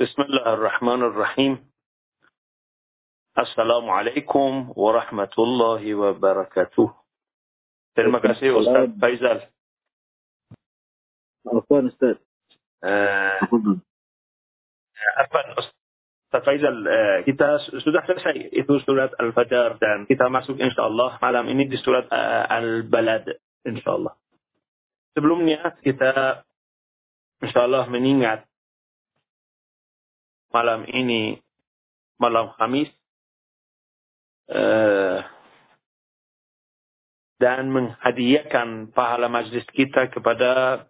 Bismillahirrahmanirrahim. Assalamualaikum warahmatullahi wabarakatuh. Terima kasih Ustaz Faizal. Afwan Ustaz. Uh, apa Ustaz Faizal, uh, kita sudah selesai itu surat Al-Fajr dan kita masuk insyaAllah malam ini di surat uh, Al-Balad insyaAllah. Sebelumnya kita insyaAllah mengingat malam ini malam Khamis uh, dan menghadiahkan pahala majlis kita kepada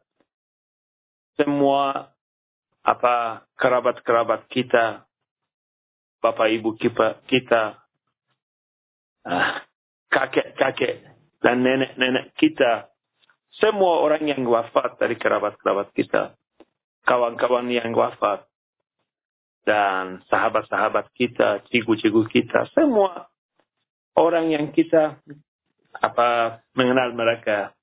semua apa kerabat-kerabat kita, bapak ibu kita, kita uh, kakek-kakek dan nenek-nenek kita, semua orang yang wafat dari kerabat-kerabat kita, kawan-kawan yang wafat, dan sahabat-sahabat kita, cigu-cigu kita, semua orang yang kita apa mengenal mereka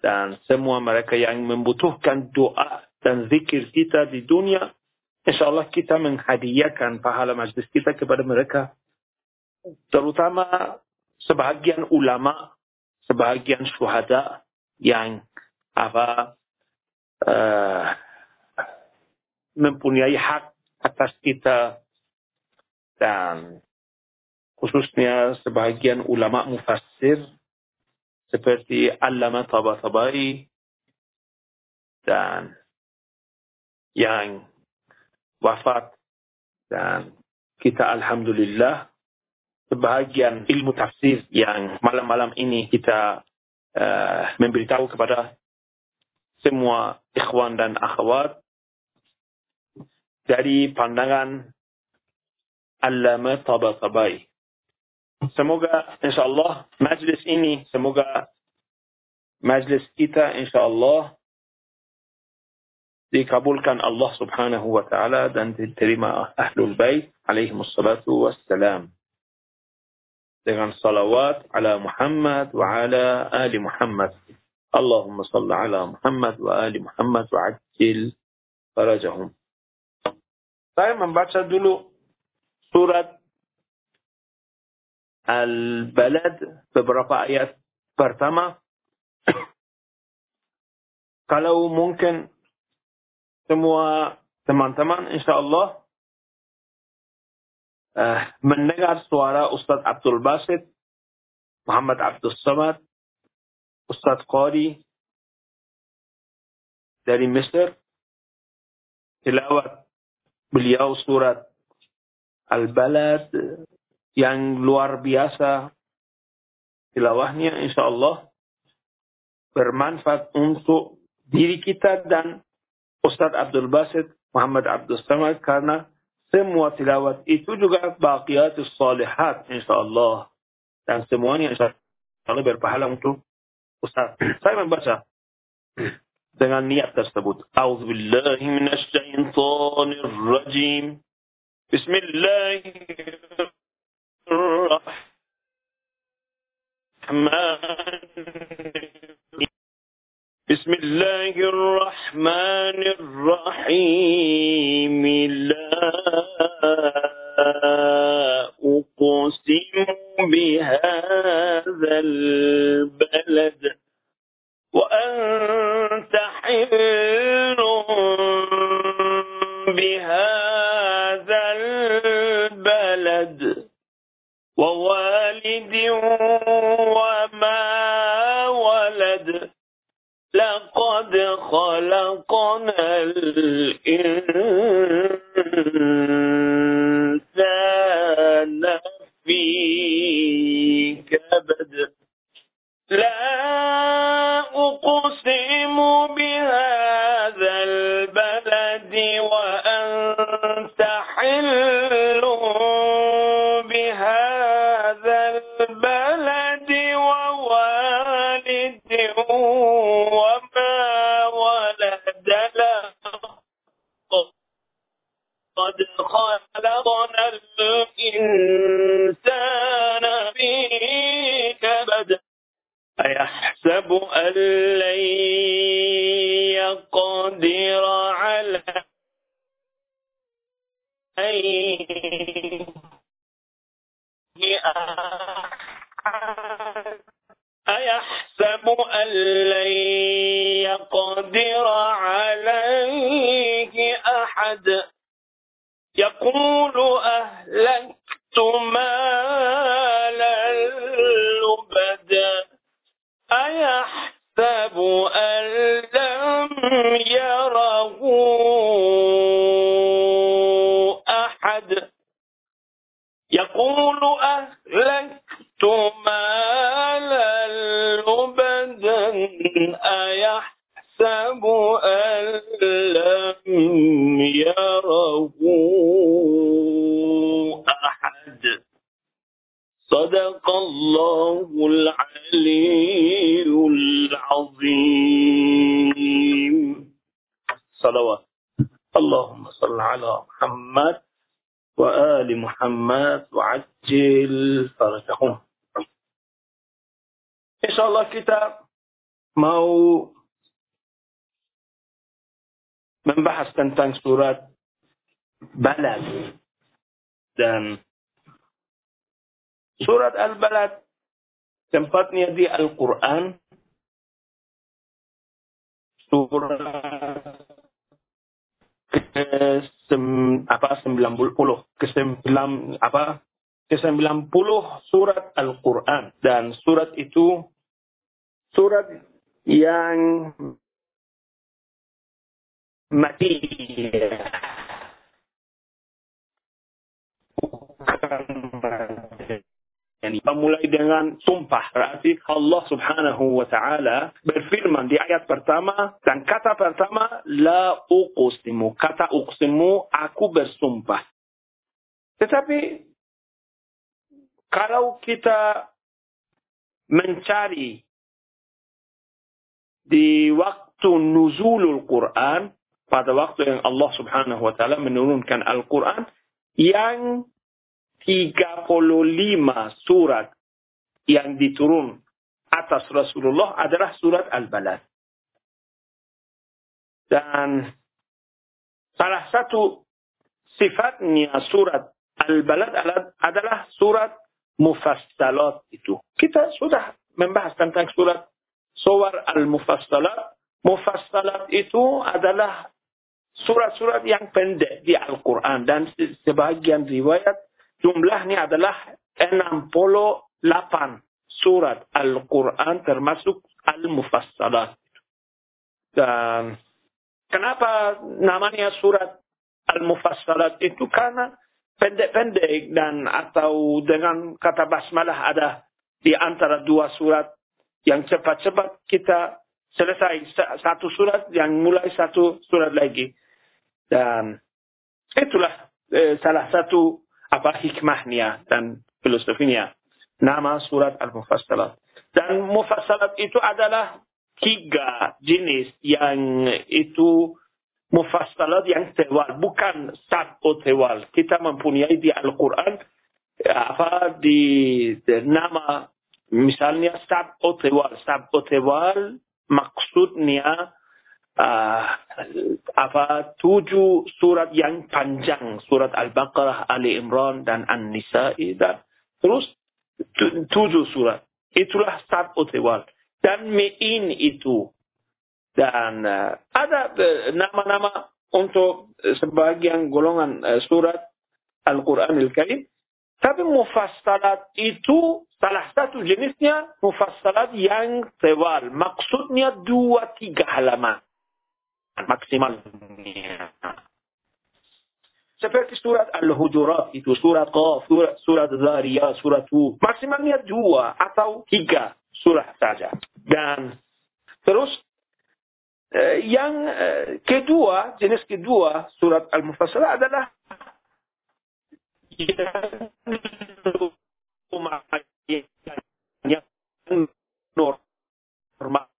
dan semua mereka yang membutuhkan doa dan zikir kita di dunia, insya Allah kita menghadiahkan pahala majlis kita kepada mereka. Terutama sebahagian ulama, sebahagian syuhada yang apa uh, mempunyai hak atas kita dan khususnya sebahagian ulama mufassir seperti Allama Tabatabai dan yang wafat dan kita Alhamdulillah sebahagian ilmu tafsir yang malam-malam ini kita uh, memberitahu kepada semua ikhwan dan akhwat dari pandangan Allama Tabatabai. Semoga insyaAllah majlis ini, semoga majlis kita insyaAllah dikabulkan Allah subhanahu wa ta'ala dan diterima ahlul bait alaihi wassalatu wassalam. Dengan salawat ala Muhammad wa ala ali Muhammad. Allahumma salli ala Muhammad wa ali Muhammad wa ajil farajahum. Saya membaca dulu surat Al-Balad beberapa ayat pertama. Kalau mungkin semua teman-teman insyaAllah uh, mendengar suara Ustaz Abdul Basit, Muhammad Abdul Samad, Ustaz Qadi dari Mesir, tilawat beliau surat Al-Balad yang luar biasa tilawahnya insyaAllah bermanfaat untuk diri kita dan Ustadz Abdul Basit, Muhammad Abdul Samad karena semua tilawat itu juga baqiyatus salihat insyaAllah. Dan semuanya insyaAllah berpahala untuk Ustadz. Saya membaca dengan niat tersebut. A'udzubillahi minasyaitonir rajim. Bismillahirrahmanirrahim. بسم الله الرحمن الرحيم وأنت حل بهذا البلد ووالد وما ولد لقد خلقنا الإنسان في كبد. لا أقسم بهذا البلد وأنت حل بهذا البلد ووالد وما ولد قد خلقنا الإنسان في أيحسب أن لن يقدر على أيحسب أن لن يقدر عليه أحد؟ يقول أهلكت مالا أيحسب أن لم يره أحد. يقول أهلكت مالا لبدا أيحسب أن لم يره أحد. صدق الله الجليل العظيم. صلوات. اللهم صل على محمد وآل محمد وعجل فرجهم. إن شاء الله كتاب mau membahas tentang surat سورة dan surat Al-Balad tempatnya di Al-Quran surat ke apa 90 ke 9 apa ke 90 surat Al-Qur'an. Dan surat itu surat yang mati. Bukan Yani mulai dengan sumpah. Berarti Allah subhanahu wa ta'ala berfirman di ayat pertama. Dan kata pertama, La uqsimu. Kata uqsimu, aku bersumpah. Tetapi, kalau kita mencari di waktu nuzulul Quran, pada waktu yang Allah subhanahu wa ta'ala menurunkan Al-Quran, yang 35 surat yang diturun atas Rasulullah adalah surat Al-Balad. Dan salah satu sifatnya surat Al-Balad adalah surat Mufassalat itu. Kita sudah membahas tentang surat Suwar Al-Mufassalat. Mufassalat itu adalah surat-surat yang pendek di Al-Quran. Dan sebagian riwayat jumlahnya adalah 68 surat Al-Quran termasuk Al-Mufassalat. Dan kenapa namanya surat Al-Mufassalat itu karena pendek-pendek dan atau dengan kata basmalah ada di antara dua surat yang cepat-cepat kita selesai satu surat yang mulai satu surat lagi. Dan itulah eh, salah satu apa hikmahnya dan filosofinya. Nama surat Al-Mufassalat. Dan Mufassalat itu adalah tiga jenis yang itu Mufassalat yang tewal, bukan satu tewal. Kita mempunyai di Al-Quran apa di, di nama misalnya satu tewal. Satu tewal maksudnya uh, apa tujuh surat yang panjang. Surat Al-Baqarah, Ali Imran dan An-Nisa'i dan terus tujuh surat. Itulah satu tewal dan mi'in itu. Dan uh, ada nama-nama uh, untuk sebagian golongan uh, surat Al-Quran Al-Karim tapi mufassalat itu salah satu jenisnya mufassalat yang tewal. Maksudnya dua tiga halaman maksimalnya. Seperti surat Al-Hujurat itu, surat Qaf, surat, surat Zariyah, surat Hud. Maksimalnya dua atau tiga surat saja. Dan terus eh, yang eh, kedua, jenis kedua surat Al-Mufassal adalah yang normal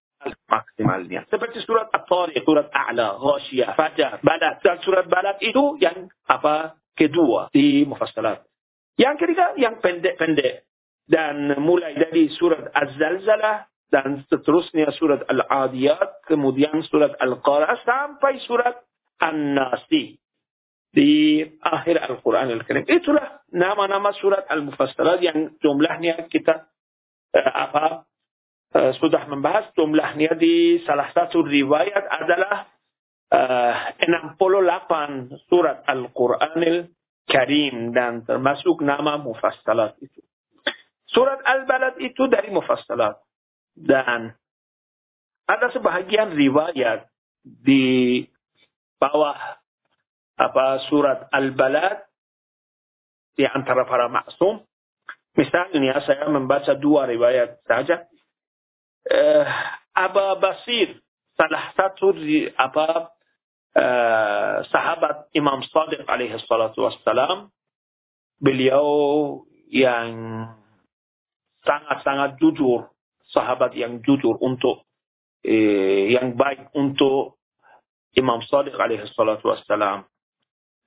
maksimalnya. Seperti surat At-Tariq, surat A'la, Ghasyiyah, Fajar, Balad. Dan surat Balad itu yang apa? Kedua di Mufassalat. Yang ketiga yang pendek-pendek. Dan mulai dari surat Az-Zalzalah dan seterusnya surat Al-Adiyat, kemudian surat Al-Qara sampai surat An-Nasi. di akhir Al-Quran Al-Karim. Itulah nama-nama surat Al-Mufassalat yang jumlahnya kita uh, apa uh, sudah membahas jumlahnya di salah satu riwayat adalah uh, 68 surat Al-Quran Al-Karim dan termasuk nama Mufassalat itu. Surat Al-Balad itu dari Mufassalat. Dan ada sebahagian riwayat di bawah apa surat Al-Balad di antara para maksum. Misalnya saya membaca dua riwayat saja. Uh, Aba Basir, salah satu apa uh, sahabat Imam Sadiq alaihi salatu wassalam, beliau yang sangat-sangat jujur, sahabat yang jujur untuk eh, yang baik untuk Imam Sadiq alaihi salatu wassalam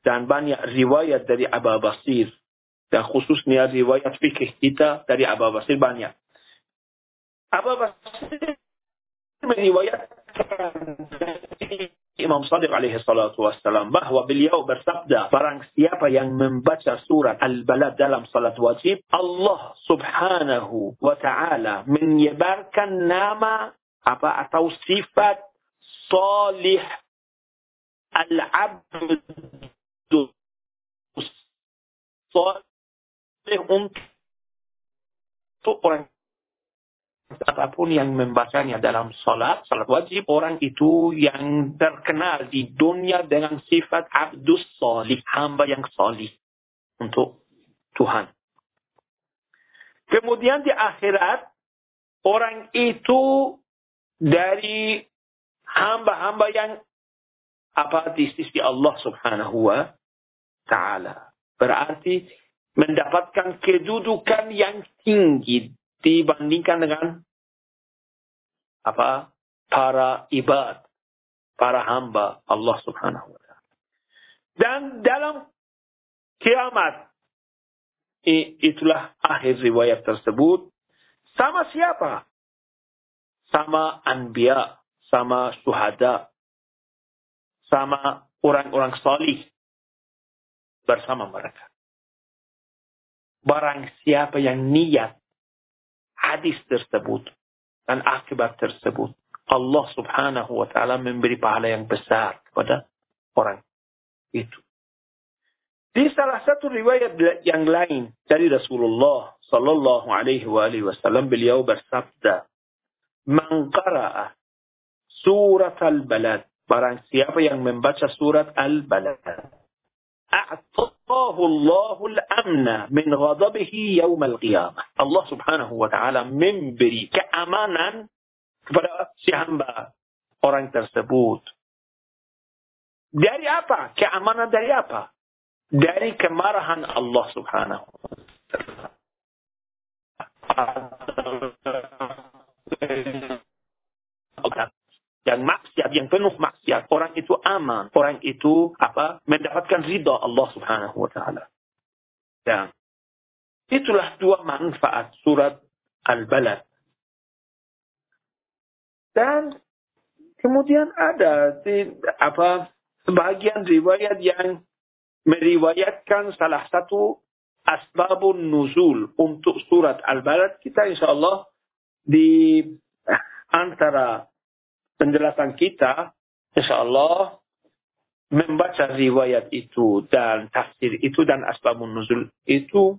dan banyak riwayat dari Abu Basir dan khususnya riwayat fikih kita dari Abu Basir banyak. Abu Basir meriwayatkan Imam Sadiq alaihi salatu wassalam bahwa beliau bersabda barang siapa yang membaca surat Al-Balad dalam salat wajib Allah subhanahu wa ta'ala menyebarkan nama apa atau sifat salih al-abd soleh untuk orang apa pun yang membacanya dalam salat, salat wajib, orang itu yang terkenal di dunia dengan sifat abdus salih, hamba yang salih untuk Tuhan. Kemudian di akhirat, orang itu dari hamba-hamba yang apa di sisi Allah subhanahu wa ta'ala. Berarti mendapatkan kedudukan yang tinggi dibandingkan dengan apa para ibad, para hamba Allah Subhanahu wa taala. Dan dalam kiamat itulah akhir riwayat tersebut sama siapa? Sama anbiya, sama syuhada, sama orang-orang salih bersama mereka. Barang siapa yang niat hadis tersebut dan akibat tersebut, Allah subhanahu wa ta'ala memberi pahala yang besar kepada orang itu. Di salah satu riwayat yang lain dari Rasulullah sallallahu alaihi wasallam beliau bersabda, "Man qara'a surat al-balad, barang siapa yang membaca surat al-balad, أعطاه الله الأمن من غضبه يوم القيامة Allah subhanahu wa ta'ala memberi keamanan kepada si hamba orang tersebut. Dari apa? Keamanan dari apa? Dari kemarahan Allah subhanahu wa ta'ala yang maksiat, yang penuh maksiat, orang itu aman, orang itu apa? mendapatkan ridha Allah Subhanahu wa taala. Dan itulah dua manfaat surat Al-Balad. Dan kemudian ada di, apa sebagian riwayat yang meriwayatkan salah satu asbabun nuzul untuk surat Al-Balad kita insya Allah di antara penjelasan kita, insya Allah membaca riwayat itu dan tafsir itu dan asbabun nuzul itu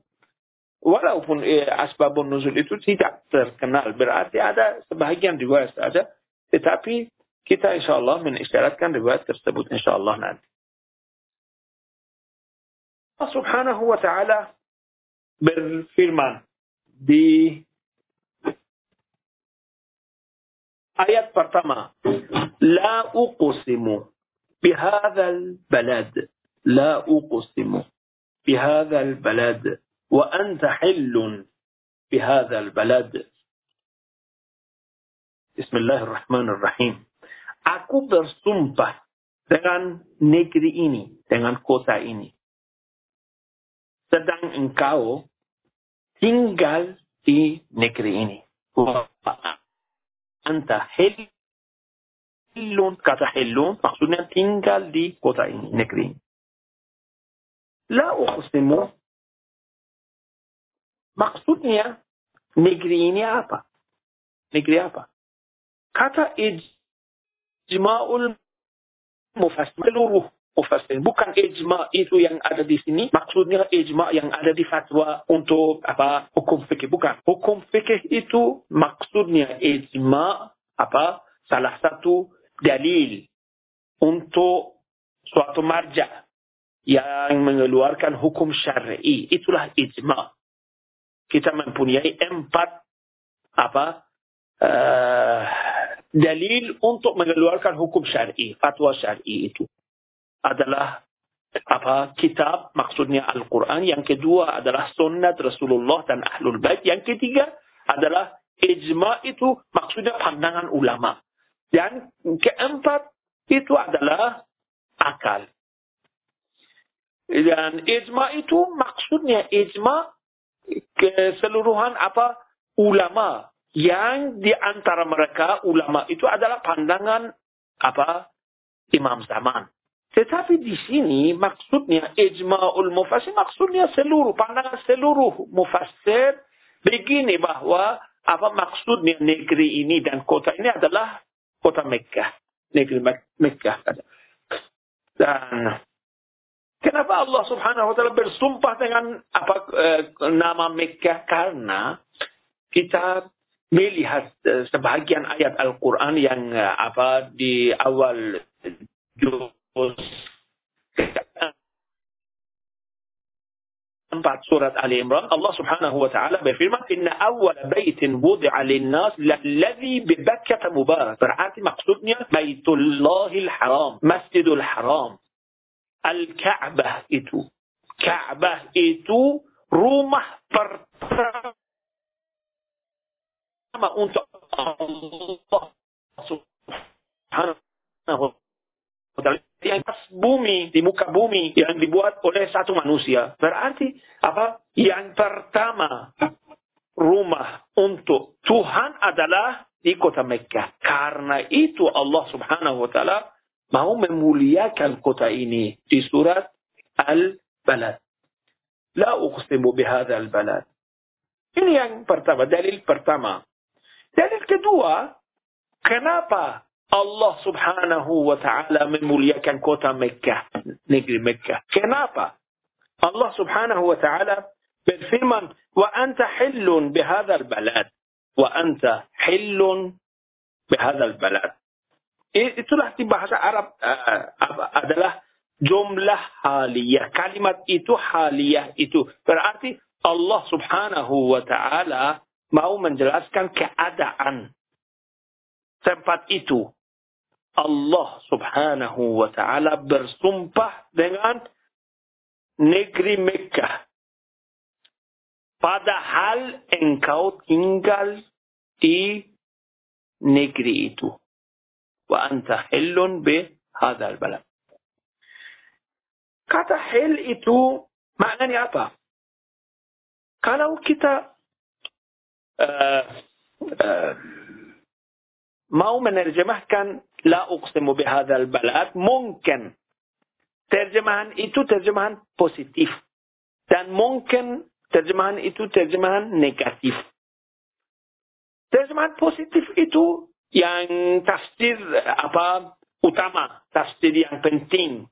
walaupun eh, asbabun nuzul itu tidak terkenal berarti ada sebagian riwayat saja tetapi kita insya Allah mengisyaratkan riwayat tersebut insya Allah nanti. Allah subhanahu wa ta'ala berfirman di Ayat pertama, La uqsimu bihadzal balad. La uqsimu bihadzal balad. Wa anta hillun bihadzal balad. Bismillahirrahmanirrahim. Aku bersumpah dengan negeri ini, dengan kota ini. Sedang engkau tinggal di negeri ini أنت حل كتحل مقصود أن تنقل دي قطعين نكرين لا أخصم مقصود أن نكريني أبا نكري أبا كتا إجماع المفسر روح mufassir. Bukan ijma itu yang ada di sini. Maksudnya ijma yang ada di fatwa untuk apa hukum fikih. Bukan. Hukum fikih itu maksudnya ijma apa salah satu dalil untuk suatu marja yang mengeluarkan hukum syar'i itulah ijma. Kita mempunyai empat apa uh, dalil untuk mengeluarkan hukum syar'i, fatwa syar'i itu adalah apa kitab maksudnya Al-Quran, yang kedua adalah sunnah Rasulullah dan Ahlul Bait, yang ketiga adalah ijma itu maksudnya pandangan ulama. Dan keempat itu adalah akal. Dan ijma itu maksudnya ijma keseluruhan apa ulama yang di antara mereka ulama itu adalah pandangan apa imam zaman. Tetapi di sini maksudnya ijma'ul mufassir maksudnya seluruh pandangan seluruh mufassir begini bahwa apa maksudnya negeri ini dan kota ini adalah kota Mekkah, negeri Mekkah. Dan Kenapa Allah Subhanahu wa taala bersumpah dengan apa eh, nama Mekah? Karena kita melihat eh, sebahagian ayat Al-Qur'an yang eh, apa di awal empat surat Ali Imran Allah Subhanahu wa taala berfirman inna awwal baitin wudi'a lin-nas lalladzi bi Bakkah mubarak berarti maksudnya Baitullahil Haram Masjidul Haram Al-Ka'bah itu. Ka'bah itu rumah pertama untuk Allah Subhanahu yang bumi di muka bumi yang dibuat oleh satu manusia berarti apa yang pertama rumah untuk Tuhan adalah di kota Mekah karena itu Allah Subhanahu wa taala mau memuliakan kota ini di surat Al-Balad. La uqsimu bihadha al-balad. Ini yang pertama, dalil pertama. Dalil kedua, kenapa Allah subhanahu wa ta'ala memuliakan kota Mekah, negeri Mekah. Kenapa? Allah subhanahu wa ta'ala berfirman, wa anta hillun bihadha al-balad. Wa anta hillun bihadha al-balad. Itulah di bahasa Arab uh, adalah jumlah haliyah. Kalimat itu haliyah itu. Berarti Allah subhanahu wa ta'ala mau menjelaskan keadaan tempat itu. Allah subhanahu wa ta'ala bersumpah dengan negeri Mekah. Padahal engkau tinggal di negeri itu. وأنت حل بهذا البلد Kata hil itu maknanya apa? Kalau kita uh, uh, mau menerjemahkan la uqsimu bihadzal balad mungkin terjemahan itu terjemahan positif dan mungkin terjemahan itu terjemahan negatif. Terjemahan positif itu yang tafsir apa utama, tafsir yang penting.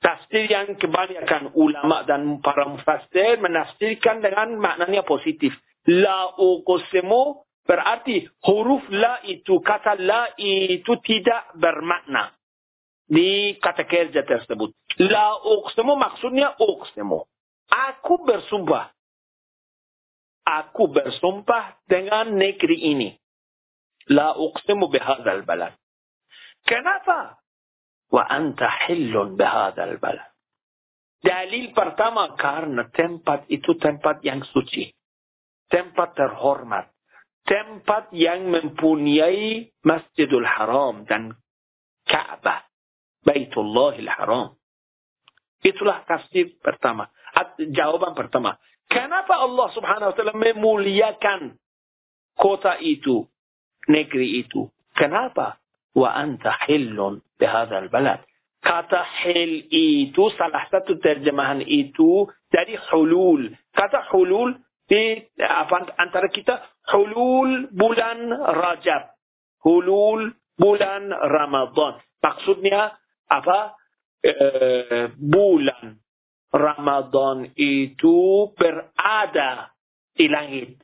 Tafsir yang kebanyakan ulama dan para mufassir menafsirkan dengan maknanya positif. La uqsimu berarti huruf la itu, kata la itu tidak bermakna di kata kerja tersebut. La uqsimu maksudnya uqsimu. Aku bersumpah. Aku bersumpah dengan negeri ini. La uqsimu bihadzal balad. Kenapa? Wa anta hillun bihadzal balad. Dalil pertama karena tempat itu tempat yang suci. Tempat terhormat. Tempat yang mempunyai Masjidul Haram dan Ka'bah. Baitullahil Haram. Itulah tafsir pertama. Jawaban pertama. Kenapa Allah subhanahu wa ta'ala memuliakan kota itu? negeri itu. Kenapa? Wa anta hillun bihadzal balad. Kata hil itu, salah satu terjemahan itu dari hulul. Kata hulul di apa, antara kita, hulul bulan Rajab. Hulul bulan Ramadan. Maksudnya apa? E, bulan Ramadan itu berada di langit.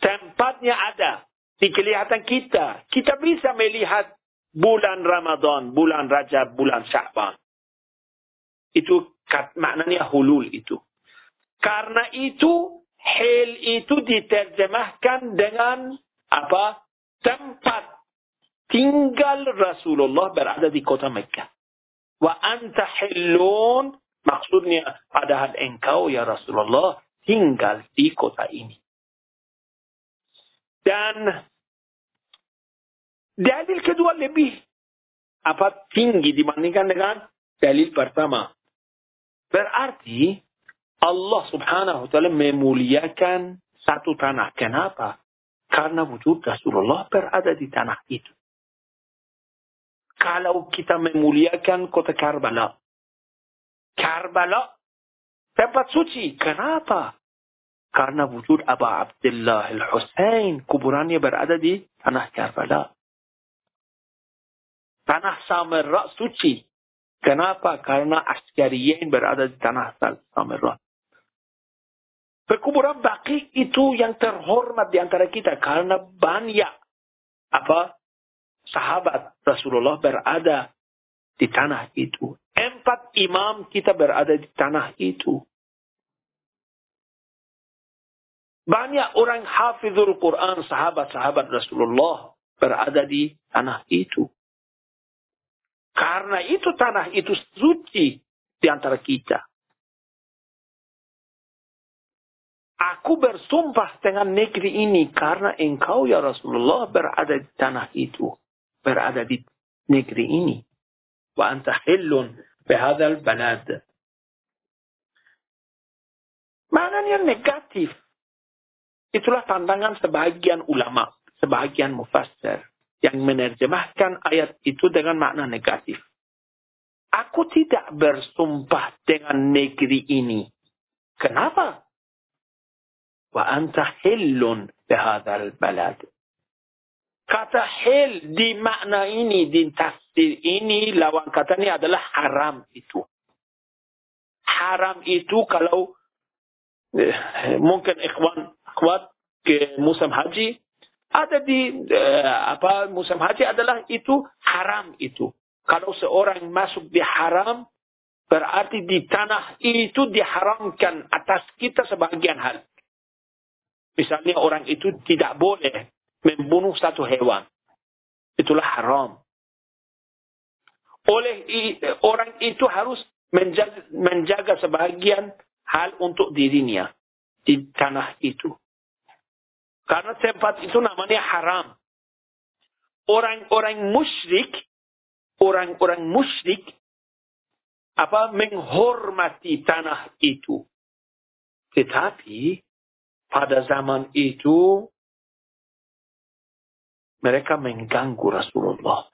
Tempatnya ada di kelihatan kita. Kita bisa melihat bulan Ramadan, bulan Rajab, bulan Sya'ban. Itu maknanya hulul itu. Karena itu, hil itu diterjemahkan dengan apa? Tempat tinggal Rasulullah berada di kota Mekah. Wa anta hillun, maksudnya padahal engkau ya Rasulullah tinggal di kota ini. Dan dalil kedua lebih apa tinggi dibandingkan dengan dalil pertama. Berarti Allah subhanahu wa ta'ala memuliakan satu tanah. Kenapa? Karena wujud Rasulullah berada di tanah itu. Kalau kita memuliakan kota Karbala. Karbala tempat suci. Kenapa? Karena wujud Abu Abdullah al-Husain kuburannya berada di tanah Karbala. Tanah Samarra suci. Kenapa? Karena askariyin berada di tanah Samarra. Perkuburan Baqi itu yang terhormat di antara kita karena banyak apa sahabat Rasulullah berada di tanah itu. Empat imam kita berada di tanah itu. Banyak orang hafizul Quran, sahabat-sahabat Rasulullah berada di tanah itu. Karena itu tanah itu suci di antara kita. Aku bersumpah dengan negeri ini karena engkau ya Rasulullah berada di tanah itu. Berada di negeri ini. Wa anta hillun bihadal balad. Maknanya negatif. Itulah pandangan sebagian ulama, sebagian mufassir yang menerjemahkan ayat itu dengan makna negatif. Aku tidak bersumpah dengan negeri ini. Kenapa? Anta hillun bihadal balad. Kata hil di makna ini, di tafsir ini, lawan katanya adalah haram itu. Haram itu kalau eh, mungkin ikhwan akhwat ke musim haji ada di uh, apa musim haji adalah itu haram itu. Kalau seorang masuk di haram berarti di tanah itu diharamkan atas kita sebagian hal. Misalnya orang itu tidak boleh membunuh satu hewan. Itulah haram. Oleh orang itu harus menjaga, menjaga sebagian hal untuk dirinya di tanah itu. Karena tempat itu namanya haram. Orang-orang musyrik, orang-orang musyrik apa menghormati tanah itu. Tetapi pada zaman itu mereka mengganggu Rasulullah.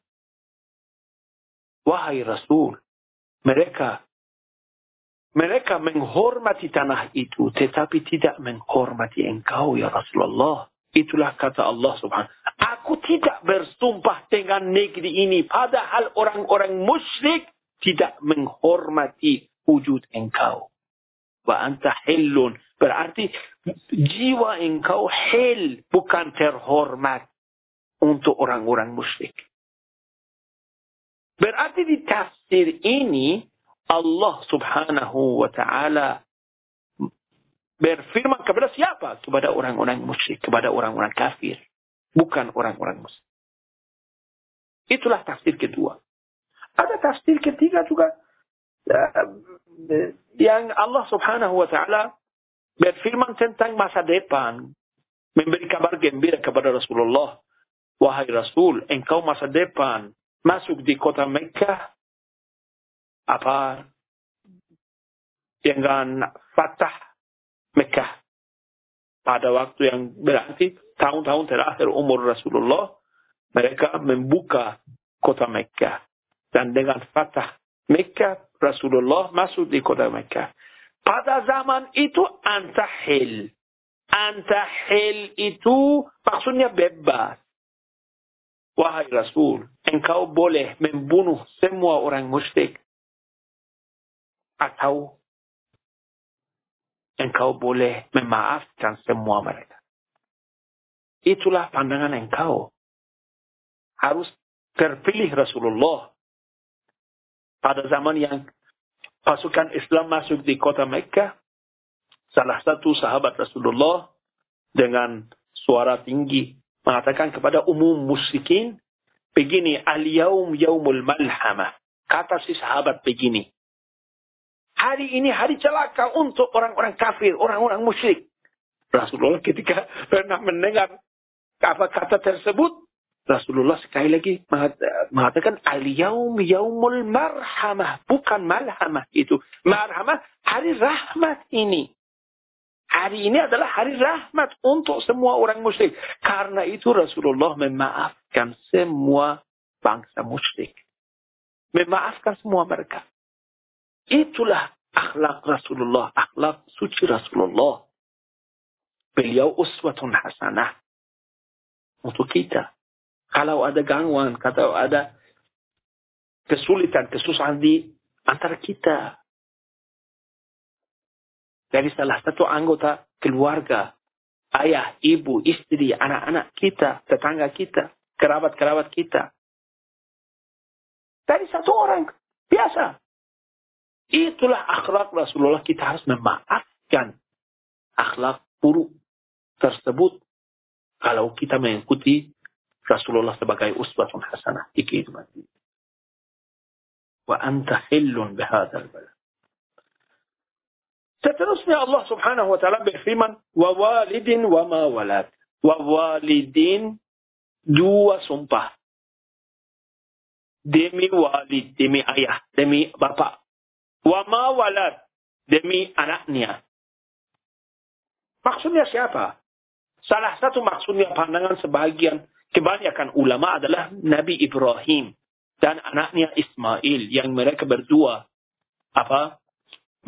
Wahai Rasul, mereka mereka menghormati tanah itu, tetapi tidak menghormati engkau ya Rasulullah. Itulah kata Allah subhanahu Aku tidak bersumpah dengan negeri ini. Padahal orang-orang musyrik tidak menghormati wujud engkau. Wa anta hillun. Berarti jiwa engkau hil bukan terhormat untuk orang-orang musyrik. Berarti di tafsir ini Allah subhanahu wa ta'ala berfirman kepada siapa? Kepada orang-orang musyrik, kepada orang-orang kafir. Bukan orang-orang muslim. Itulah tafsir kedua. Ada tafsir ketiga juga. Yang Allah subhanahu wa ta'ala berfirman tentang masa depan. Memberi kabar gembira kepada Rasulullah. Wahai Rasul, engkau masa depan masuk di kota Mekah apa dengan Fatah Mekah pada waktu yang berarti tahun-tahun terakhir umur Rasulullah mereka membuka kota Mekah dan dengan Fatah Mekah, Rasulullah masuk di kota Mekah. Pada zaman itu antahil. Antahil itu maksudnya bebas. Wahai Rasul, engkau boleh membunuh semua orang musyrik. Atau engkau boleh memaafkan semua mereka. Itulah pandangan engkau. Harus terpilih Rasulullah. Pada zaman yang pasukan Islam masuk di kota Mekah, salah satu sahabat Rasulullah dengan suara tinggi mengatakan kepada umum musyrikin, begini, al-yaum yaumul malhamah. Kata si sahabat begini, hari ini hari celaka untuk orang-orang kafir, orang-orang musyrik. Rasulullah ketika pernah mendengar apa kata tersebut, Rasulullah sekali lagi mengatakan al-yaum yaumul marhamah, bukan malhamah itu. Marhamah hari rahmat ini. Hari ini adalah hari rahmat untuk semua orang musyrik. Karena itu Rasulullah memaafkan semua bangsa musyrik. Memaafkan semua mereka. Itulah akhlak Rasulullah, akhlak suci Rasulullah. Beliau uswatun hasanah untuk kita. Kalau ada gangguan, kalau ada kesulitan, kesusahan di antara kita, dari salah satu anggota keluarga, ayah, ibu, istri, anak-anak kita, tetangga kita, kerabat-kerabat kita. Dari satu orang biasa. Itulah akhlak Rasulullah kita harus memaafkan akhlak buruk tersebut kalau kita mengikuti Rasulullah sebagai uswatun hasanah di kehidupan ini. Wa anta hillun bihadzal balad. Seterusnya Allah subhanahu wa ta'ala berfirman, wa walidin wa ma walad. Wa walidin, dua sumpah. Demi walid, demi ayah, demi bapak. Wa ma walad, demi anaknya. Maksudnya siapa? Salah satu maksudnya pandangan sebagian kebanyakan ulama adalah Nabi Ibrahim dan anaknya Ismail yang mereka berdua apa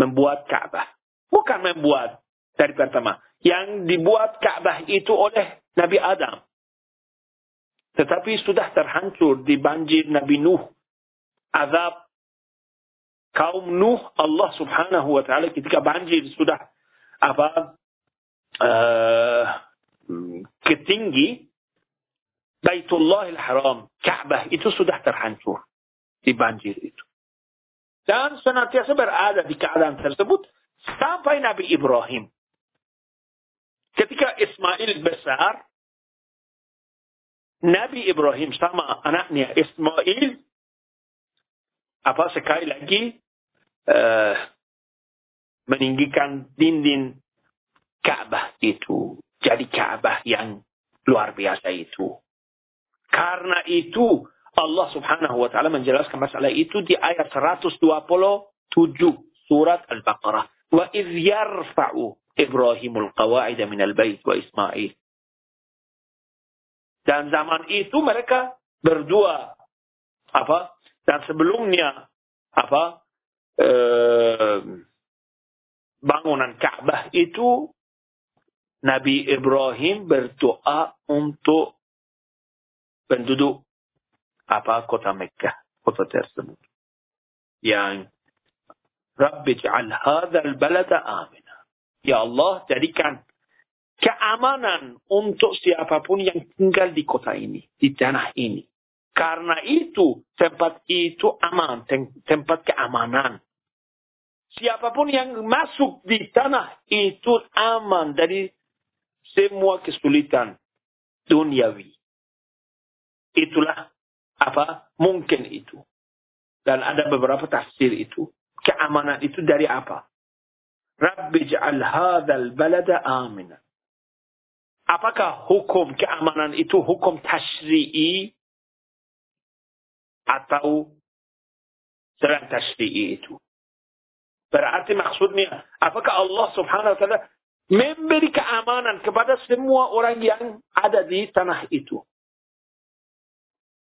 membuat Ka'bah. Bukan membuat dari pertama. Yang dibuat Ka'bah itu oleh Nabi Adam. Tetapi sudah terhancur di banjir Nabi Nuh. Azab kaum Nuh Allah subhanahu wa ta'ala ketika banjir sudah apa uh, ketinggi Baitullahil Haram, Ka'bah itu sudah terhancur di banjir itu. Dan senantiasa berada di keadaan tersebut Sampai Nabi Ibrahim. Ketika Ismail besar, Nabi Ibrahim sama anaknya Ismail, apa sekali lagi uh, meninggikan dinding Ka'bah itu. Jadi Ka'bah yang luar biasa itu. Karena itu Allah subhanahu wa ta'ala menjelaskan masalah itu di ayat 127 surat Al-Baqarah. Wa iz yarfa'u Ibrahimul qawa'ida minal bait wa Ismail. Dan zaman itu mereka berdua apa dan sebelumnya apa eh, bangunan Ka'bah itu Nabi Ibrahim berdoa untuk penduduk apa kota Mekah kota tersebut yang Rabbi ja'al hadzal balada amina. Ya Allah, jadikan keamanan untuk siapa pun yang tinggal di kota ini, di tanah ini. Karena itu, tempat itu aman, tempat keamanan. Siapa pun yang masuk di tanah itu aman dari semua kesulitan duniawi. Itulah apa mungkin itu. Dan ada beberapa tafsir itu keamanan itu dari apa? Rabbi ja'al hadzal balada amina. Apakah hukum keamanan itu hukum tashri'i atau selain tashri'i itu? Berarti maksudnya, apakah Allah subhanahu wa ta'ala memberi keamanan kepada semua orang yang ada di tanah itu?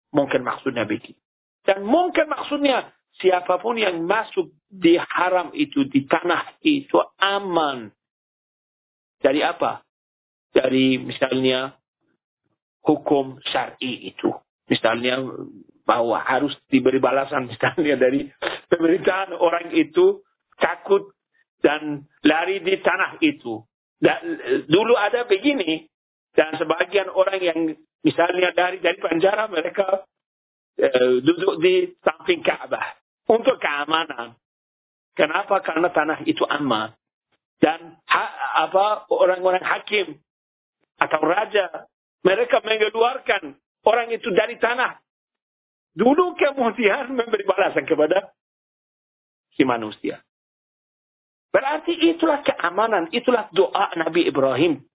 Mungkin maksudnya begitu. Dan mungkin maksudnya siapa pun yang masuk di haram itu, di tanah itu aman. Dari apa? Dari misalnya hukum syar'i itu. Misalnya bahwa harus diberi balasan misalnya dari pemerintahan orang itu takut dan lari di tanah itu. Dan dulu ada begini dan sebagian orang yang misalnya dari dari penjara mereka eh, duduk di samping Ka'bah untuk keamanan. Kenapa? Karena tanah itu aman. Dan ha, apa orang-orang hakim atau raja mereka mengeluarkan orang itu dari tanah Dulu kemudian memberi balasan kepada si manusia. Berarti itulah keamanan, itulah doa Nabi Ibrahim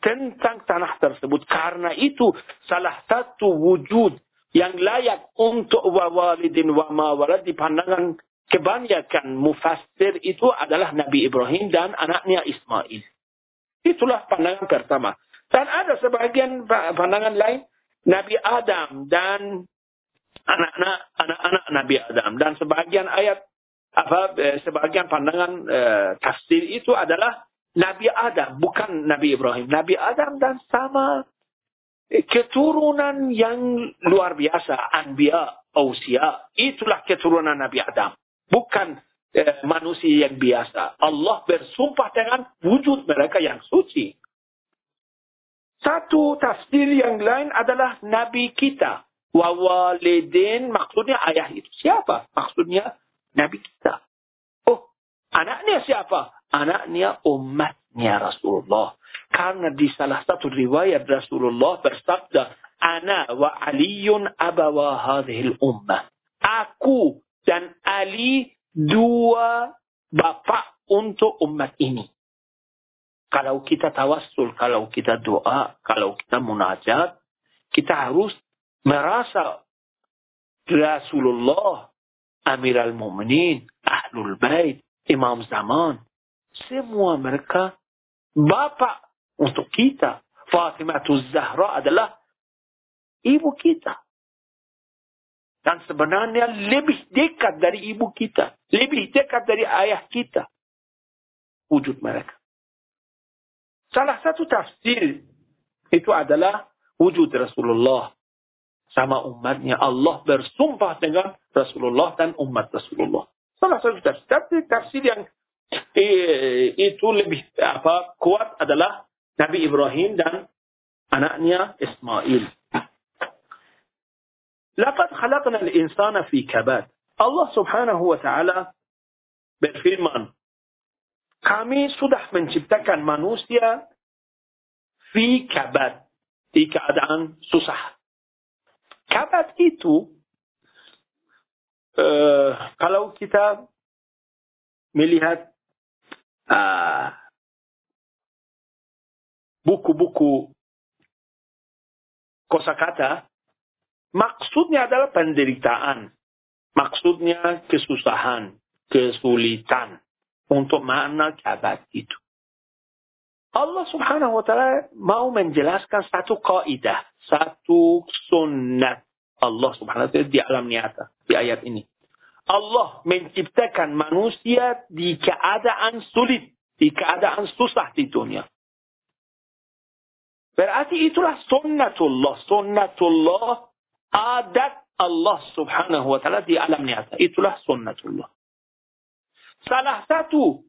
tentang tanah tersebut. Karena itu salah satu wujud yang layak untuk wawalidin wa mawalad di pandangan kebanyakan mufassir itu adalah Nabi Ibrahim dan anaknya Ismail. Itulah pandangan pertama. Dan ada sebagian pandangan lain, Nabi Adam dan anak-anak anak-anak Nabi Adam dan sebagian ayat apa eh, sebagian pandangan eh, tafsir itu adalah Nabi Adam bukan Nabi Ibrahim Nabi Adam dan sama keturunan yang luar biasa anbiya ausia itulah keturunan Nabi Adam bukan eh, manusia yang biasa Allah bersumpah dengan wujud mereka yang suci satu tafsir yang lain adalah Nabi kita Wawalidin maksudnya ayah itu siapa? Maksudnya Nabi kita. Oh, anaknya siapa? Anaknya umatnya Rasulullah. Karena di salah satu riwayat Rasulullah bersabda, Ana wa Aliyun abawa hadhil ummah. Aku dan Ali dua bapak untuk umat ini. Kalau kita tawassul, kalau kita doa, kalau kita munajat, kita harus merasa Rasulullah, Amirul Mukminin, Ahlul Bait, Imam Zaman, semua mereka bapak untuk kita. Fatimah Zahra adalah ibu kita. Dan sebenarnya lebih dekat dari ibu kita. Lebih dekat dari ayah kita. Wujud mereka. Salah satu tafsir itu adalah wujud Rasulullah sama umatnya. Allah bersumpah dengan Rasulullah dan umat Rasulullah. Salah satu tafsir. Tapi tafsir yang itu lebih apa kuat adalah Nabi Ibrahim dan anaknya Ismail. Laqad khalaqna al-insana fi kabad. Allah Subhanahu wa taala berfirman, kami sudah menciptakan manusia fi kabad, di keadaan susah. Kabat itu uh, kalau kita melihat uh, buku-buku kosakata, maksudnya adalah penderitaan, maksudnya kesusahan, kesulitan untuk makna kabat itu. Allah subhanahu wa ta'ala mau menjelaskan satu kaidah, satu sunnat Allah subhanahu wa ta'ala di alam nyata, di ayat ini. Allah menciptakan manusia di keadaan sulit, di keadaan susah di dunia. Berarti itulah sunnatullah. Sunnatullah adat Allah subhanahu wa ta'ala di alam nyata. Itulah sunnatullah. Salah satu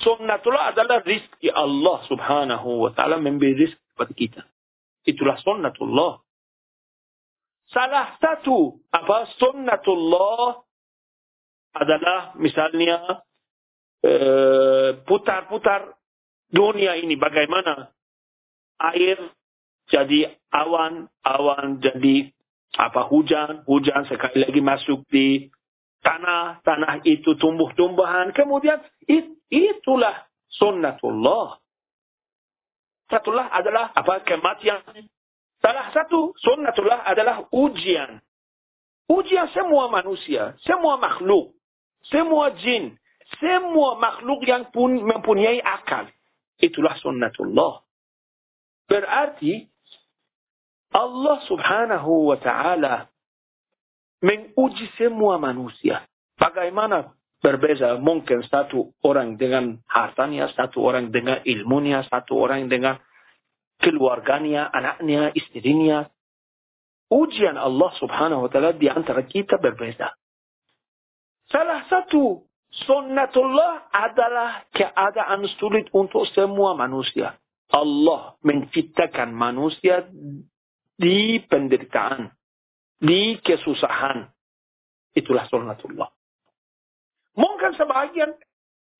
Sunnatullah adalah rizki Allah subhanahu wa ta'ala memberi rizki kepada kita. Itulah sunnatullah. Salah satu apa sunnatullah adalah misalnya eh, putar-putar dunia ini bagaimana air jadi awan, awan jadi apa hujan, hujan sekali lagi masuk di tanah, tanah itu tumbuh-tumbuhan. Kemudian it, itulah sunnatullah. Sunnatullah adalah apa kematian. Salah satu sunnatullah adalah ujian. Ujian semua manusia, semua makhluk, semua jin, semua makhluk yang pun mempunyai akal. Itulah sunnatullah. Berarti Allah subhanahu wa ta'ala menguji semua manusia. Bagaimana berbeza mungkin satu orang dengan hartanya, satu orang dengan ilmunya, satu orang dengan keluarganya, anaknya, istrinya. Ujian Allah subhanahu wa ta'ala di antara kita berbeza. Salah satu sunnatullah adalah keadaan sulit untuk semua manusia. Allah menciptakan manusia di penderitaan, di kesusahan. Itulah sunnatullah. Mungkin sebagian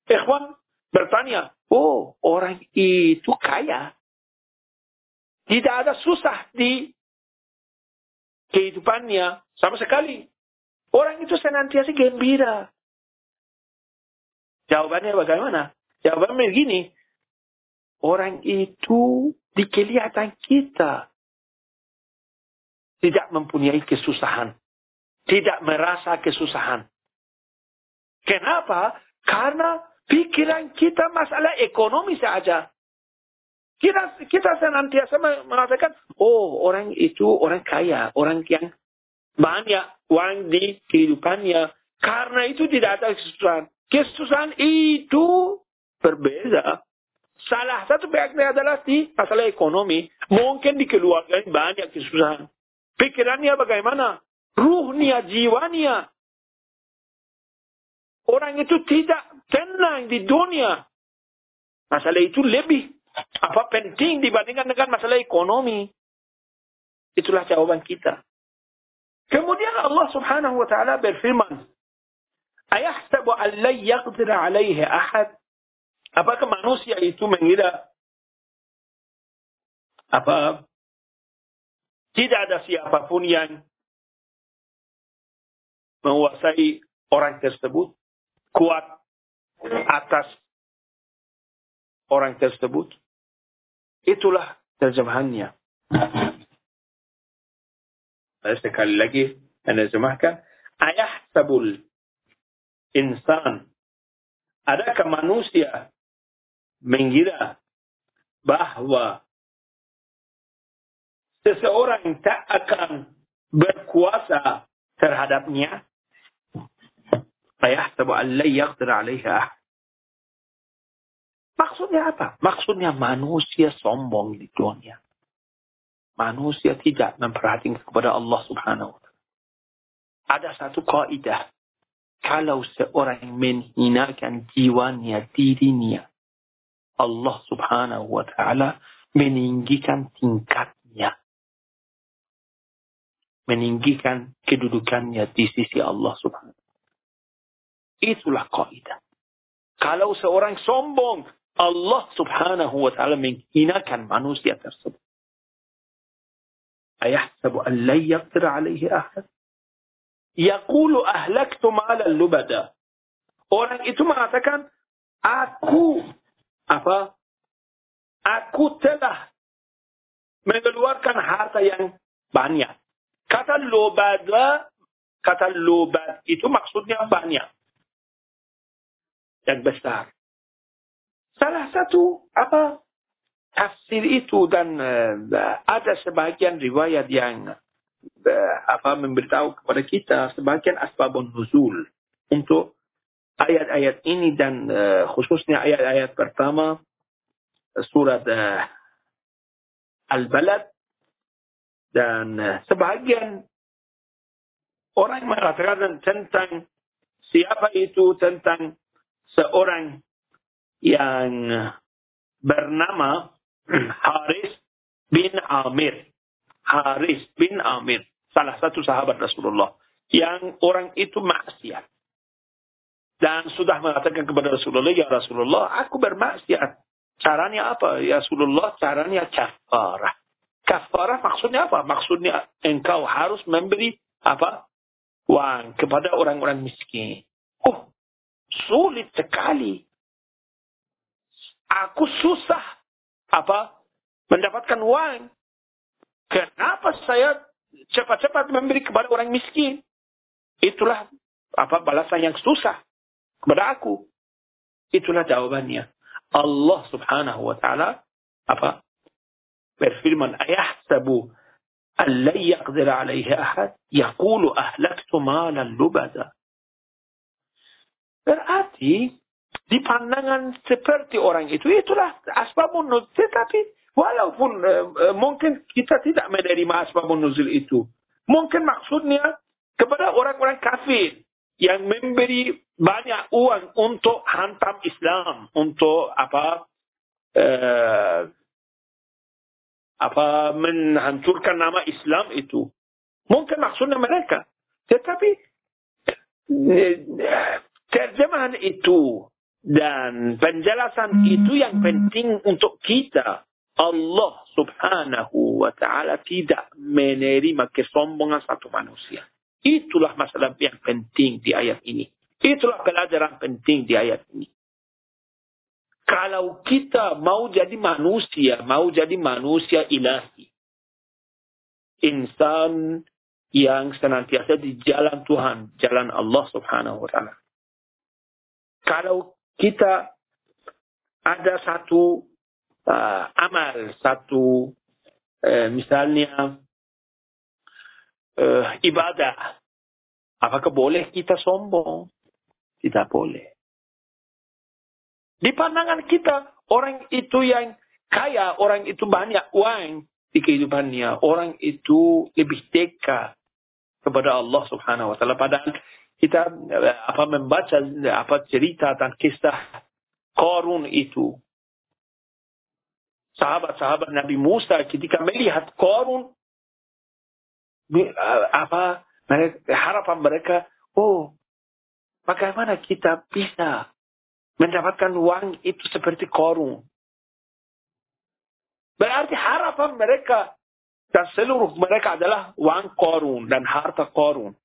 ikhwan bertanya, oh orang itu kaya. Tidak ada susah di kehidupannya sama sekali. Orang itu senantiasa gembira. Jawabannya bagaimana? Jawabannya begini. Orang itu di kelihatan kita tidak mempunyai kesusahan. Tidak merasa kesusahan. Kenapa? Karena pikiran kita masalah ekonomi saja. Kita kita senantiasa mengatakan, oh orang itu orang kaya, orang yang banyak uang di kehidupannya. Karena itu tidak ada kesusahan. Kesusahan itu berbeda. Salah satu pihaknya adalah di masalah ekonomi. Mungkin di keluarga banyak kesusahan. Pikirannya bagaimana? Ruhnya, jiwanya. Orang itu tidak tenang di dunia. Masalah itu lebih apa penting dibandingkan dengan masalah ekonomi? Itulah jawaban kita. Kemudian Allah Subhanahu wa taala berfirman, "Ayahsabu an la yaqdir 'alaihi ahad?" Apakah manusia itu mengira apa tidak ada siapapun yang menguasai orang tersebut kuat atas orang tersebut. Itulah terjemahannya. Sekali lagi, menerjemahkan. Ayah sabul insan. Adakah manusia mengira bahwa seseorang tak akan berkuasa terhadapnya? Ayah sabu an yaqdir alaiha Maksudnya apa? Maksudnya manusia sombong di dunia. Manusia tidak memperhatikan kepada Allah subhanahu wa ta'ala. Ada satu kaidah. Kalau seorang menghinakan jiwanya, dirinya, Allah subhanahu wa ta'ala meninggikan tingkatnya. Meninggikan kedudukannya di sisi Allah subhanahu wa ta'ala. Itulah kaidah. Kalau seorang sombong, Allah subhanahu wa ta'ala menghinakan manusia tersebut. أيحسب أن لن يقدر عليه أحد؟ يقول أهلكت مال اللبدة أوران إتما أتكن أكو. أفا؟ أكو تله من الوار كان حارتا يعني. بانيا. كتا اللبدة كتا اللبدة إتو مقصودنيا نعم بانيا. يعني بستار سلاسة satu tafsir itu dan uh, ada sebagian riwayat yang uh, apa memberitahu kepada kita sebagian asbabun nuzul untuk ayat-ayat ini dan uh, khususnya ayat-ayat pertama surat uh, Al-Balad dan uh, sebagian orang mengatakan tentang siapa itu tentang seorang yang bernama Haris bin Amir. Haris bin Amir. Salah satu sahabat Rasulullah. Yang orang itu maksiat. Dan sudah mengatakan kepada Rasulullah, Ya Rasulullah, aku bermaksiat. Caranya apa? Ya Rasulullah, caranya kafarah. Kafarah maksudnya apa? Maksudnya engkau harus memberi apa? Uang kepada orang-orang miskin. Oh, sulit sekali aku susah apa mendapatkan uang. Kenapa saya cepat-cepat memberi kepada orang miskin? Itulah apa balasan yang susah kepada aku. Itulah jawabannya. Allah Subhanahu wa taala apa? Berfirman, "Ayahsabu an la yaqdir 'alaihi ahad? Yaqulu ahlaktu malan lubada." Berarti di pandangan seperti orang itu itulah asbabun nuzul. Tetapi walaupun uh, mungkin kita tidak menerima asbabun nuzul itu. Mungkin maksudnya kepada orang-orang kafir yang memberi banyak uang untuk hantam Islam, untuk apa uh, apa menghancurkan nama Islam itu. Mungkin maksudnya mereka. Tetapi terjemahan itu dan penjelasan itu yang penting untuk kita. Allah subhanahu wa ta'ala tidak menerima kesombongan satu manusia. Itulah masalah yang penting di ayat ini. Itulah pelajaran penting di ayat ini. Kalau kita mau jadi manusia, mau jadi manusia ilahi. Insan yang senantiasa di jalan Tuhan, jalan Allah subhanahu wa ta'ala. Kalau kita ada satu uh, amal, satu uh, misalnya uh, ibadah, apakah boleh kita sombong? Tidak boleh. Di pandangan kita, orang itu yang kaya, orang itu banyak uang di kehidupannya, orang itu lebih dekat kepada Allah Subhanahu wa taala padahal kita apa membaca apa cerita dan kisah Korun itu sahabat-sahabat Nabi Musa ketika melihat Korun apa mereka, harapan mereka oh bagaimana kita bisa mendapatkan uang itu seperti Korun berarti harapan mereka dan seluruh mereka adalah uang korun dan harta korun.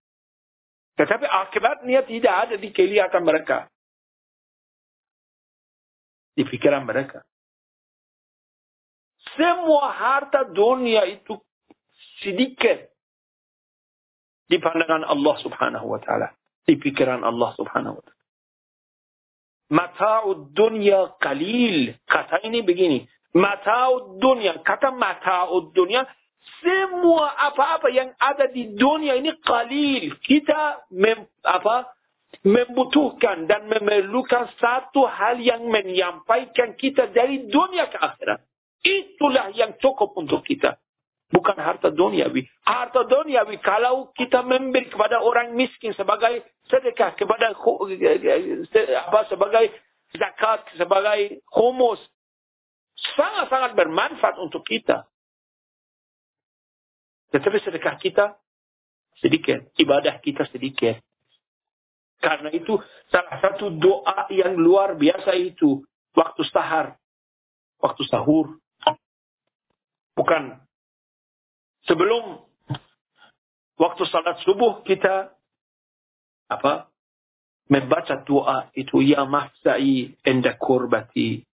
Tetapi akibatnya tidak ada di kelihatan mereka. Di pikiran mereka. Semua harta dunia itu sedikit di pandangan Allah subhanahu wa ta'ala. Di pikiran Allah subhanahu wa ta'ala. Mata'ud dunya kalil. Kata ini begini. Mata'ud dunya. Kata mata'ud dunya semua apa-apa yang ada di dunia ini kalil. Kita mem, apa, membutuhkan dan memerlukan satu hal yang menyampaikan kita dari dunia ke akhirat. Itulah yang cukup untuk kita. Bukan harta duniawi. Harta duniawi kalau kita memberi kepada orang miskin sebagai sedekah, kepada apa sebagai zakat, sebagai humus, sangat-sangat bermanfaat untuk kita. Tetapi sedekah kita sedikit, ibadah kita sedikit. Karena itu salah satu doa yang luar biasa itu waktu sahar, waktu sahur. Bukan sebelum waktu salat subuh kita apa membaca doa itu ya mafsa'i inda kurbati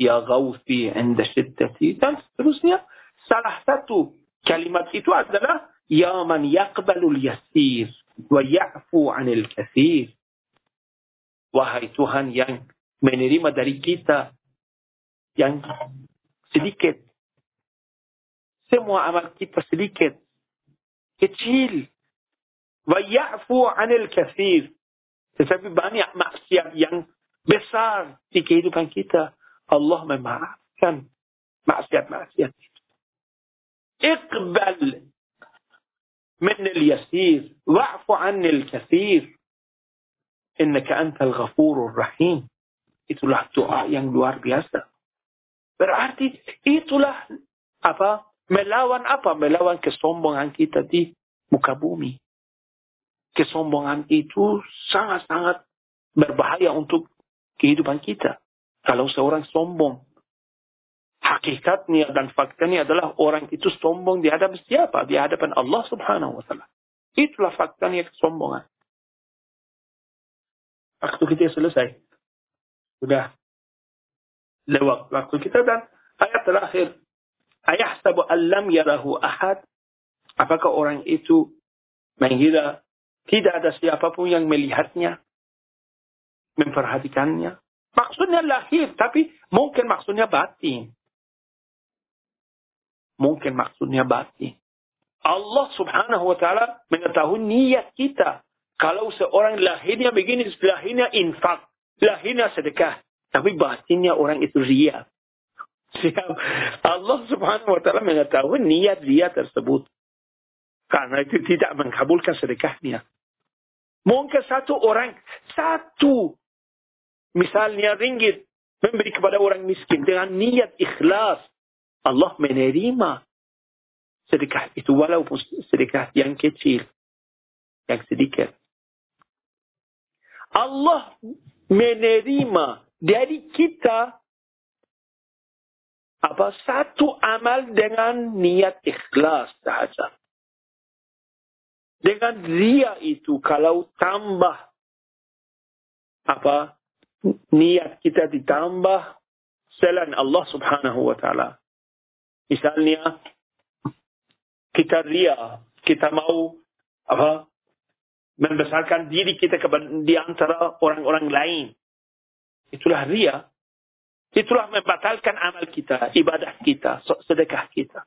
ya ghawfi inda shiddati dan seterusnya salah satu Kalimat itu adalah ya man yaqbalul yasir wa ya'fu 'anil katsir. Wahai Tuhan yang menerima dari kita yang sedikit. Semua amal kita sedikit. Kecil. Wa ya'fu 'anil katsir. Tetapi banyak maksiat yang besar di kehidupan kita. Allah memaafkan maksiat-maksiat اقبل من اليسير واعف عني الكثير إنك أنت الغفور الرحيم itulah doa yang luar biasa berarti itulah apa melawan apa melawan kesombongan kita di muka bumi kesombongan itu sangat-sangat berbahaya untuk kehidupan kita kalau seorang sombong hakikatnya dan faktanya adalah orang itu sombong di hadapan siapa? Di hadapan Allah subhanahu wa ta'ala. Itulah faktanya kesombongan. Waktu kita selesai. Sudah lewat waktu kita dan ayat terakhir. Ayahsabu allam yarahu ahad. Apakah orang itu mengira tidak ada siapa pun yang melihatnya? Memperhatikannya? Maksudnya lahir, tapi mungkin maksudnya batin. Mungkin maksudnya batin. Allah subhanahu wa ta'ala mengetahui niat kita. Kalau seorang lahirnya begini, lahirnya infak, lahirnya sedekah. Tapi batinnya orang itu ria. Allah subhanahu wa ta'ala mengetahui niat dia tersebut. Karena itu tidak mengkabulkan sedekahnya. Mungkin satu orang, satu misalnya ringgit memberi kepada orang miskin dengan niat ikhlas. Allah menerima sedekah itu walaupun sedekah yang kecil, yang sedikit. Allah menerima dari kita apa satu amal dengan niat ikhlas sahaja. Dengan ria itu kalau tambah apa niat kita ditambah selain Allah Subhanahu wa taala. Misalnya kita ria, kita mau apa membesarkan diri kita di antara orang-orang lain. Itulah ria. Itulah membatalkan amal kita, ibadah kita, sedekah kita.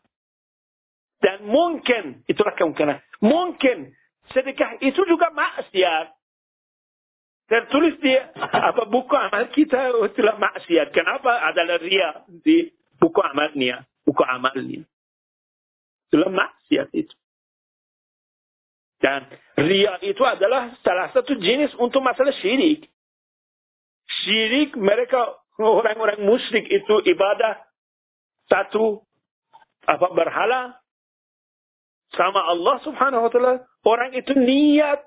Dan mungkin, itulah kemungkinan. Mungkin sedekah itu juga maksiat. Tertulis di apa buku amal kita itulah maksiat. Kenapa? Adalah ria di buku amalnya. Buku amalnya. Itulah maksiat itu. Dan ria itu adalah salah satu jenis untuk masalah syirik. Syirik mereka orang-orang musyrik itu ibadah satu apa berhala sama Allah subhanahu wa ta'ala. Orang itu niat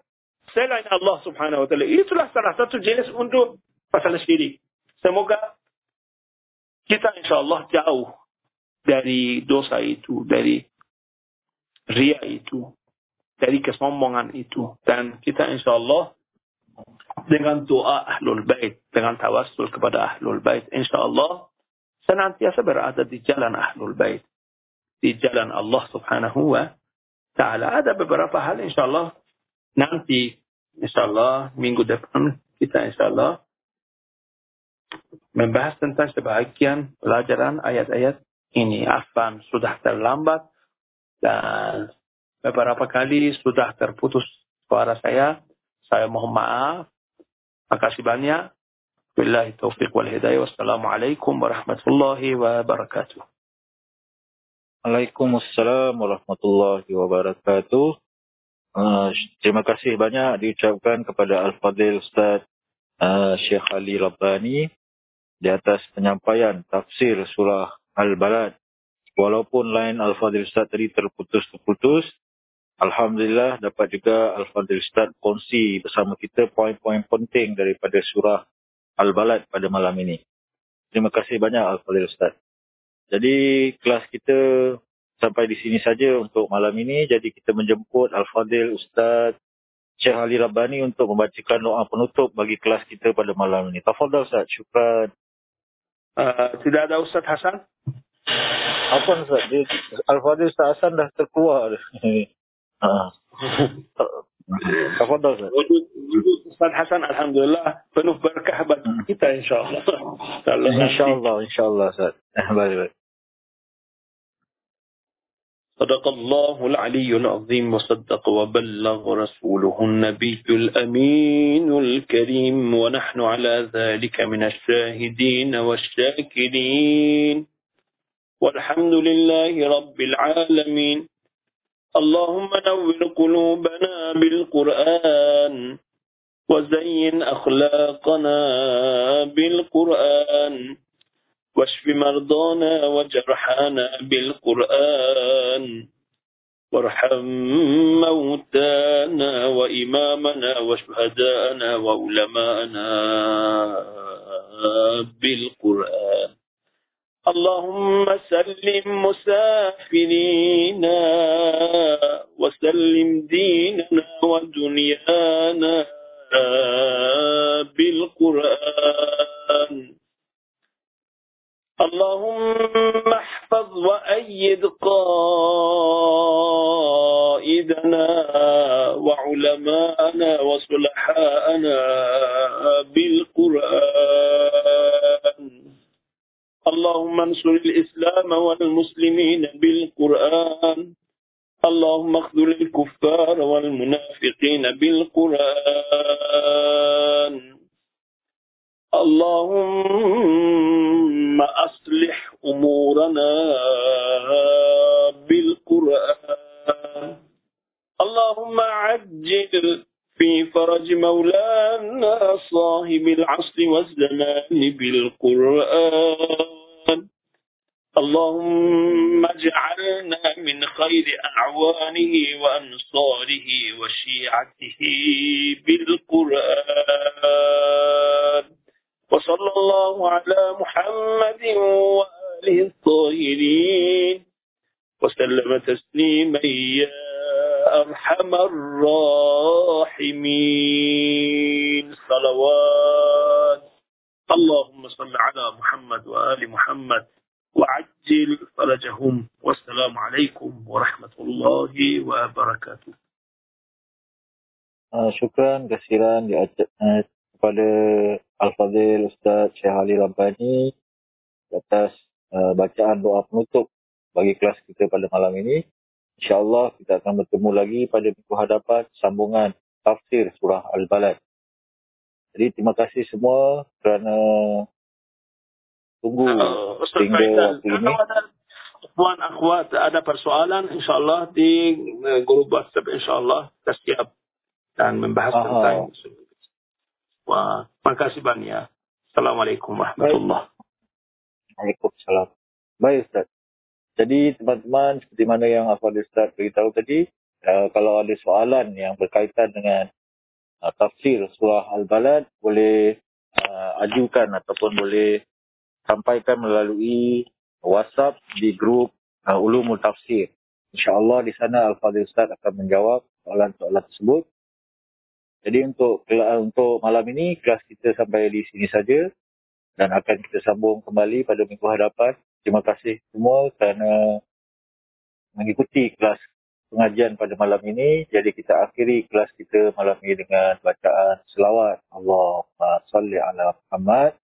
selain Allah subhanahu wa ta'ala. Itulah salah satu jenis untuk masalah syirik. Semoga kita insya Allah jauh dari dosa itu, dari ria itu, dari kesombongan itu. Dan kita insya Allah dengan doa ahlul bait, dengan tawassul kepada ahlul bait, insya Allah senantiasa berada di jalan ahlul bait. Di jalan Allah subhanahu wa ta'ala. Ada beberapa hal insya Allah nanti insya Allah minggu depan kita insya Allah membahas tentang sebagian pelajaran ayat-ayat ini. Afan sudah terlambat dan beberapa kali sudah terputus suara saya. Saya mohon maaf. Makasih banyak. Billahi taufiq wal hidayah. Wassalamualaikum warahmatullahi wabarakatuh. Waalaikumsalam warahmatullahi wabarakatuh. Uh, terima kasih banyak diucapkan kepada Al-Fadhil Ustaz uh, Syekh Ali Rabbani di atas penyampaian tafsir surah Al-Balad. Walaupun lain Al-Fadhil Ustaz tadi terputus-putus, Alhamdulillah dapat juga Al-Fadhil Ustaz kongsi bersama kita poin-poin penting daripada surah Al-Balad pada malam ini. Terima kasih banyak Al-Fadhil Ustaz. Jadi kelas kita sampai di sini saja untuk malam ini. Jadi kita menjemput Al-Fadil Ustaz Syekh Ali Rabbani untuk membacakan doa penutup bagi kelas kita pada malam ini. Tafadhal Ustaz, syukran. Uh, tidak ada Ustaz Hasan? Apa Ustaz? Al-Fadil Ustaz Hasan dah terkeluar. uh. Tafadhal Ustaz. Ustaz Hasan Alhamdulillah penuh berkah bagi hmm. kita insyaAllah. InsyaAllah, insyaAllah Ustaz. Baik-baik. صدق الله العلي العظيم وصدق وبلغ رسوله النبي الأمين الكريم ونحن على ذلك من الشاهدين والشاكرين. والحمد لله رب العالمين. اللهم نور قلوبنا بالقرآن وزين أخلاقنا بالقرآن. واشف مرضانا وجرحانا بالقرآن. وارحم موتانا وإمامنا وشهداءنا وعلماءنا بالقرآن. اللهم سلم مسافرينا وسلم ديننا ودنيانا بالقرآن. اللهم احفظ وأيد قائدنا وعلماءنا وصلحاءنا بالقرآن. اللهم انصر الإسلام والمسلمين بالقرآن. اللهم اخذل الكفار والمنافقين بالقرآن. اللهم أصلح أمورنا بالقرآن. اللهم عجل في فرج مولانا صاحب العصر والزمان بالقرآن. اللهم اجعلنا من خير أعوانه وأنصاره وشيعته بالقرآن. وصلى الله على محمد وآله الطاهرين. وسلم تسليما يا أرحم الراحمين. صلوات. اللهم صل على محمد وآل محمد وعجل فرجهم. والسلام عليكم ورحمة الله وبركاته. Kesiran di, uh, kepada Al-Fadhil Ustaz Syekh Ali Rabbani atas uh, bacaan doa penutup bagi kelas kita pada malam ini. InsyaAllah kita akan bertemu lagi pada minggu hadapan sambungan tafsir surah Al-Balad. Jadi terima kasih semua kerana tunggu uh, hingga waktu ini. Puan akhwat ada persoalan insyaAllah di uh, grup WhatsApp insyaAllah kita siap dan membahas Aha. tentang Wah, terima kasih banyak. Assalamualaikum warahmatullahi. Waalaikumsalam. Baik Ustaz. Jadi teman-teman seperti mana yang Afad Ustaz beritahu tadi, uh, kalau ada soalan yang berkaitan dengan uh, tafsir surah Al-Balad, boleh uh, ajukan ataupun boleh sampaikan melalui WhatsApp di grup uh, Ulumul Tafsir. InsyaAllah di sana Al-Fadhil Ustaz akan menjawab soalan-soalan tersebut. Jadi untuk untuk malam ini kelas kita sampai di sini saja dan akan kita sambung kembali pada minggu hadapan. Terima kasih semua kerana mengikuti kelas pengajian pada malam ini. Jadi kita akhiri kelas kita malam ini dengan bacaan selawat. Allahumma salli ala Muhammad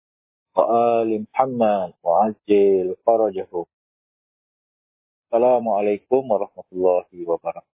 wa ali Muhammad wa ajil farajahum. Assalamualaikum warahmatullahi wabarakatuh.